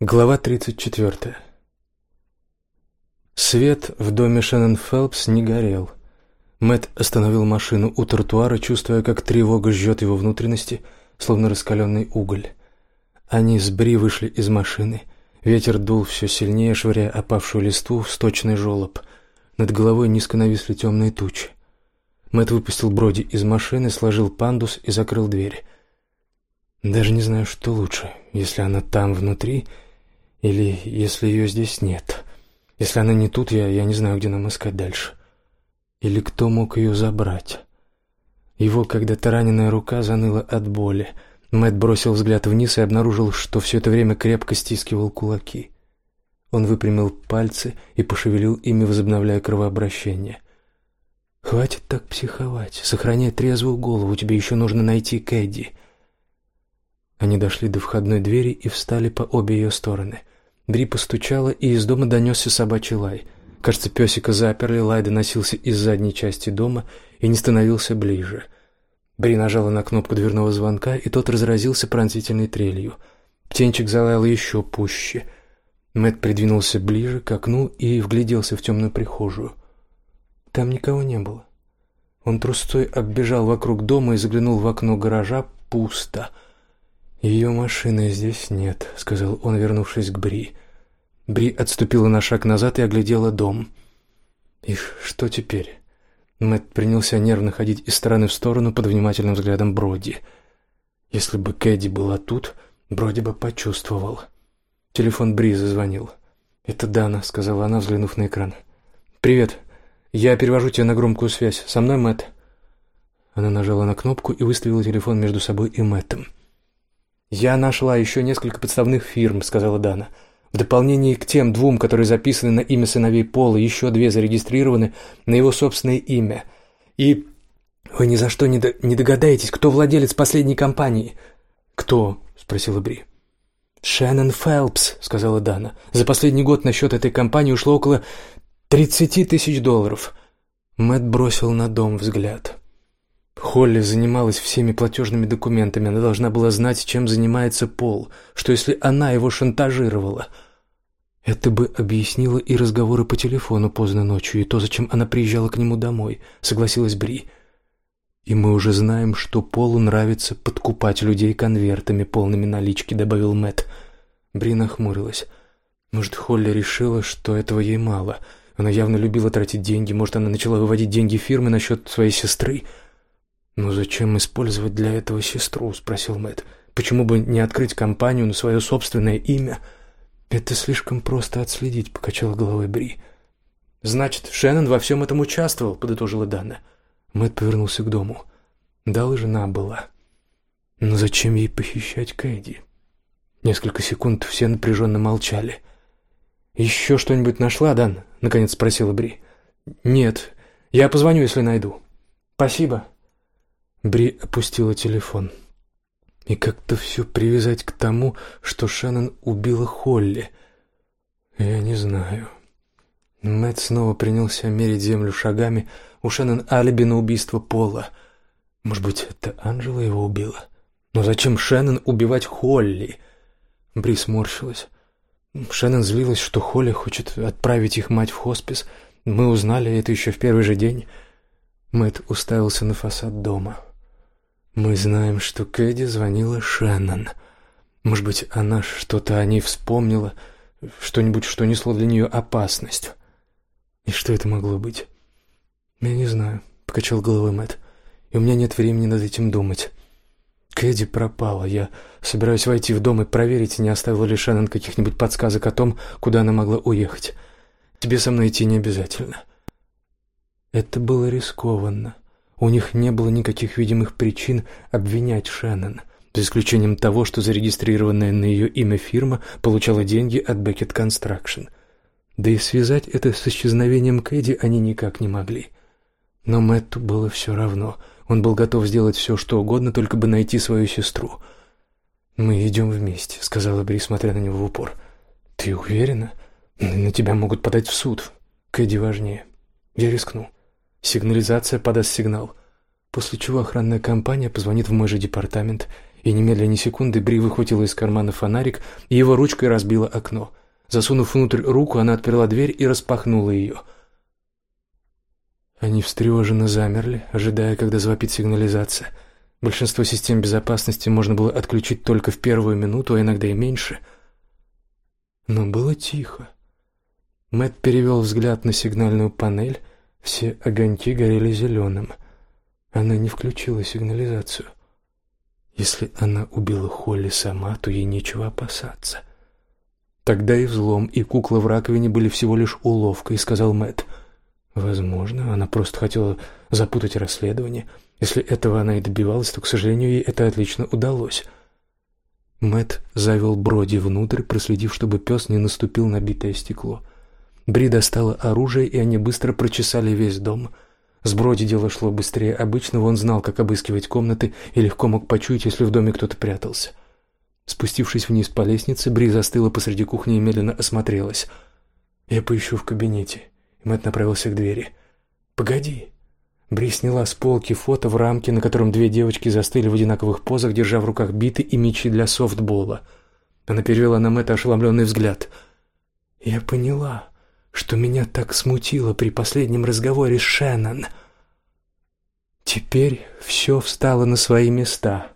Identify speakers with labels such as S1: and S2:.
S1: Глава 34. Свет в доме Шеннон Фелпс не горел. Мэт остановил машину у тротуара, чувствуя, как тревога жжет его внутренности, словно раскаленный уголь. Они с Бри вышли из машины. Ветер дул все сильнее, швыряя опавшую листву в сточный желоб. Над головой низко нависли темные тучи. Мэт выпустил Броди из машины, сложил пандус и закрыл дверь. Даже не знаю, что лучше, если она там внутри или если ее здесь нет. Если она не тут, я, я не знаю, где нам искать дальше. Или кто мог ее забрать? Его когда-то раненая рука заныла от боли. Мэт бросил взгляд вниз и обнаружил, что все это время крепко стискивал кулаки. Он выпрямил пальцы и пошевелил ими, возобновляя кровообращение. «Хватит так психовать. Сохраняй трезвую голову. Тебе еще нужно найти Кэдди». Они дошли до входной двери и встали по обе ее стороны. Бри постучала, и из дома донесся собачий лай. Кажется, песика заперли, лай доносился из задней части дома и не становился ближе. Бри нажала на кнопку дверного звонка, и тот разразился пронзительной трелью. Птенчик залаял еще пуще. Мэт придвинулся ближе к окну и вгляделся в темную прихожую. Там никого не было. Он трусцой оббежал вокруг дома и заглянул в окно гаража. Пусто. «Ее машины здесь нет», — сказал он, вернувшись к Бри. Бри отступила на шаг назад и оглядела дом. «И что теперь?» Мэтт принялся нервно ходить из стороны в сторону под внимательным взглядом Броди. Если бы Кэдди была тут, Броди бы почувствовал. Телефон Бри зазвонил. «Это Дана», — сказала она, взглянув на экран. «Привет. Я перевожу тебя на громкую связь. Со мной Мэтт». Она нажала на кнопку и выставила телефон между собой и Мэттом. «Я нашла еще несколько подставных фирм», — сказала Дана. «В дополнение к тем двум, которые записаны на имя сыновей Пола, еще две зарегистрированы на его собственное имя. И вы ни за что не, до... не догадаетесь, кто владелец последней компании?» «Кто?» — спросила Бри. «Шеннон Фелпс», — сказала Дана. «За последний год на счет этой компании ушло около тридцати тысяч долларов». Мэтт бросил на дом взгляд. Холли занималась всеми платежными документами, она должна была знать, чем занимается Пол, что если она его шантажировала. Это бы объяснило и разговоры по телефону поздно ночью, и то, зачем она приезжала к нему домой, согласилась Бри. И мы уже знаем, что Полу нравится подкупать людей конвертами, полными налички, добавил Мэт. Бри нахмурилась. Может, Холли решила, что этого ей мало. Она явно любила тратить деньги, может, она начала выводить деньги фирмы на счет своей сестры. «Но зачем использовать для этого сестру?» — спросил Мэтт. «Почему бы не открыть компанию на свое собственное имя?» «Это слишком просто отследить», — покачала головой Бри. «Значит, Шеннон во всем этом участвовал», — подытожила Дана. Мэтт повернулся к дому. Да, жена была. Но зачем ей похищать Кэдди? Несколько секунд все напряженно молчали. «Еще что-нибудь нашла, Дан?» — наконец спросила Бри. «Нет. Я позвоню, если найду». «Спасибо». Бри опустила телефон. И как-то все привязать к тому, что Шеннон убила Холли. Я не знаю. Мэтт снова принялся мерить землю шагами. У Шеннон алиби на убийство Пола. Может быть, это Анжела его убила? Но зачем Шеннон убивать Холли? Бри сморщилась. Шеннон злилась, что Холли хочет отправить их мать в хоспис. Мы узнали это еще в первый же день. Мэтт уставился на фасад дома. Мы знаем, что Кэдди звонила Шеннон. Может быть, она что-то о ней вспомнила, что-нибудь, что несло для нее опасность. И что это могло быть? Я не знаю, покачал головой Мэтт. И у меня нет времени над этим думать. Кэдди пропала. Я собираюсь войти в дом и проверить, не оставила ли Шеннон каких-нибудь подсказок о том, куда она могла уехать. Тебе со мной идти не обязательно. Это было рискованно. У них не было никаких видимых причин обвинять Шеннон, за исключением того, что зарегистрированная на ее имя фирма получала деньги от Beckett Construction. Да и связать это с исчезновением Кэдди они никак не могли. Но Мэтту было все равно. Он был готов сделать все, что угодно, только бы найти свою сестру. «Мы идем вместе», — сказала Бри, смотря на него в упор. «Ты уверена? На тебя могут подать в суд. Кэдди важнее. Я рискну». Сигнализация подаст сигнал, после чего охранная компания позвонит в мой же департамент, И немедленно ни секунды Бри выхватила из кармана фонарик и его ручкой разбила окно. Засунув внутрь руку, она отперла дверь и распахнула ее. Они встревоженно замерли, ожидая, когда завопит сигнализация. Большинство систем безопасности можно было отключить только в первую минуту, а иногда и меньше. Но было тихо. Мэт перевел взгляд на сигнальную панель. Все огоньки горели зеленым. Она не включила сигнализацию. Если она убила Холли сама, то ей нечего опасаться. Тогда и взлом, и кукла в раковине были всего лишь уловкой, сказал Мэт. Возможно, она просто хотела запутать расследование. Если этого она и добивалась, то, к сожалению, ей это отлично удалось. Мэт завел Броди внутрь, проследив, чтобы пес не наступил на битое стекло. Бри достала оружие, и они быстро прочесали весь дом — с Броди дело шло быстрее обычного, он знал, как обыскивать комнаты и легко мог почуять, если в доме кто-то прятался. Спустившись вниз по лестнице, Бри застыла посреди кухни и медленно осмотрелась. «Я поищу в кабинете». Мэтт направился к двери. «Погоди». Бри сняла с полки фото в рамке, на котором две девочки застыли в одинаковых позах, держа в руках биты и мячи для софтбола. Она перевела на Мэтта ошеломленный взгляд. «Я поняла что меня так смутило при последнем разговоре с Шеннон. Теперь все встало на свои места.